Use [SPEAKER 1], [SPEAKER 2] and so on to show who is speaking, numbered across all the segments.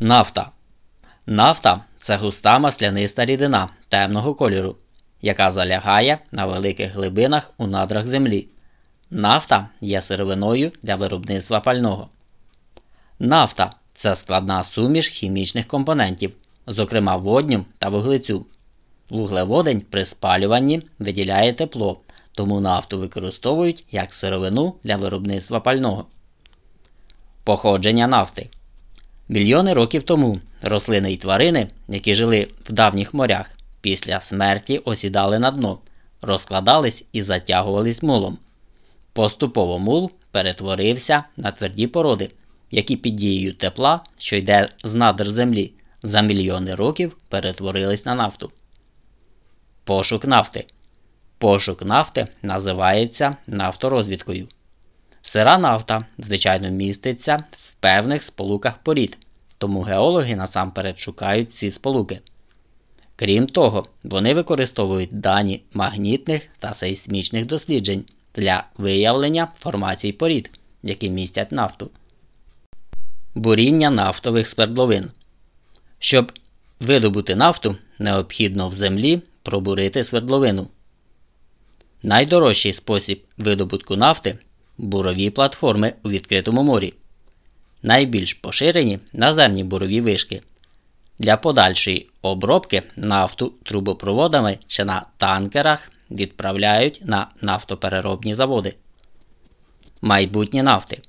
[SPEAKER 1] Нафта. Нафта це густа масляниста рідина темного кольору, яка залягає на великих глибинах у надрах землі. Нафта є сировиною для виробництва пального. Нафта це складна суміш хімічних компонентів, зокрема водню та вуглецю. Вуглеводень при спалюванні виділяє тепло, тому нафту використовують як сировину для виробництва пального. Походження нафти. Мільйони років тому рослини й тварини, які жили в давніх морях, після смерті осідали на дно, розкладались і затягувались мулом. Поступово мул перетворився на тверді породи, які під дією тепла, що йде з надр землі, за мільйони років перетворились на нафту. Пошук нафти. Пошук нафти називається нафторозвідкою. Сира нафта, звичайно, міститься в певних сполуках порід, тому геологи насамперед шукають ці сполуки. Крім того, вони використовують дані магнітних та сейсмічних досліджень для виявлення формацій порід, які містять нафту. Буріння нафтових свердловин. Щоб видобути нафту, необхідно в землі пробурити свердловину. Найдорожчий спосіб видобутку нафти бурові платформи у відкритому морі. Найбільш поширені наземні бурові вишки. Для подальшої обробки нафту трубопроводами чи на танкерах відправляють на нафтопереробні заводи. Майбутнє нафти.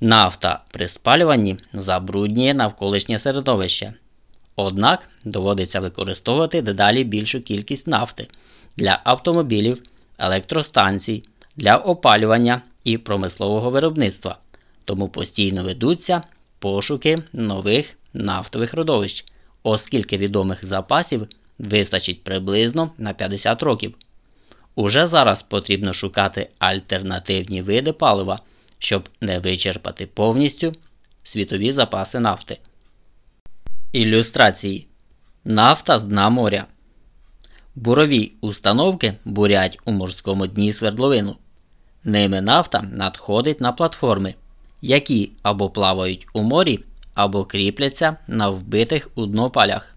[SPEAKER 1] Нафта при спалюванні забруднює навколишнє середовище. Однак доводиться використовувати дедалі більшу кількість нафти для автомобілів, електростанцій, для опалювання і промислового виробництва, тому постійно ведуться пошуки нових нафтових родовищ, оскільки відомих запасів вистачить приблизно на 50 років. Уже зараз потрібно шукати альтернативні види палива, щоб не вичерпати повністю світові запаси нафти. Ілюстрації Нафта з дна моря. Бурові установки бурять у морському дні свердловину. Ними нафта надходить на платформи, які або плавають у морі, або кріпляться на вбитих у дно палях.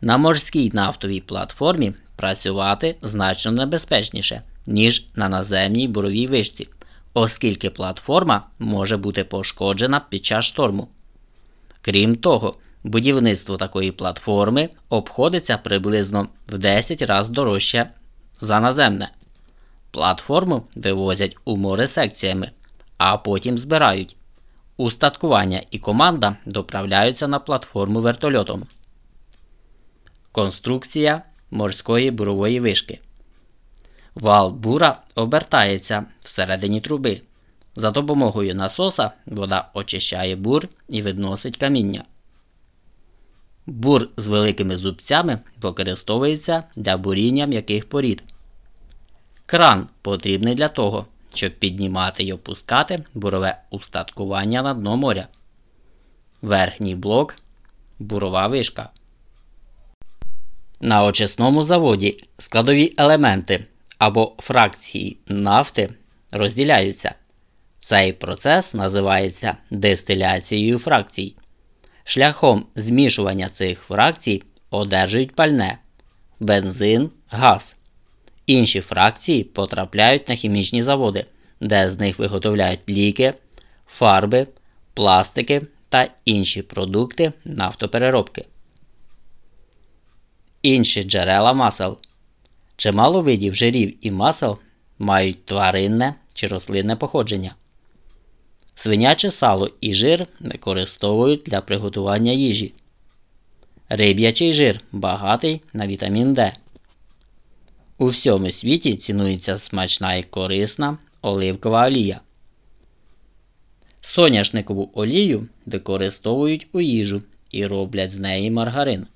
[SPEAKER 1] На морській нафтовій платформі працювати значно небезпечніше, ніж на наземній буровій вишці, оскільки платформа може бути пошкоджена під час шторму. Крім того, будівництво такої платформи обходиться приблизно в 10 разів дорожче за наземне. Платформу вивозять у море секціями, а потім збирають. Устаткування і команда доправляються на платформу вертольотом. Конструкція морської бурової вишки. Вал бура обертається всередині труби. За допомогою насоса вода очищає бур і відносить каміння. Бур з великими зубцями використовується для буріння м'яких порід. Кран потрібний для того, щоб піднімати і опускати бурове устаткування на дно моря. Верхній блок бурова вишка. На очисному заводі складові елементи або фракції нафти розділяються. Цей процес називається дистиляцією фракцій. Шляхом змішування цих фракцій одержують пальне, бензин, газ. Інші фракції потрапляють на хімічні заводи, де з них виготовляють ліки, фарби, пластики та інші продукти нафтопереробки. Інші джерела масел. Чимало видів жирів і масел мають тваринне чи рослинне походження. Свиняче сало і жир використовують для приготування їжі. Риб'ячий жир багатий на вітамін Д. У всьому світі цінується смачна і корисна оливкова олія. Соняшникову олію використовують у їжу і роблять з неї маргарин.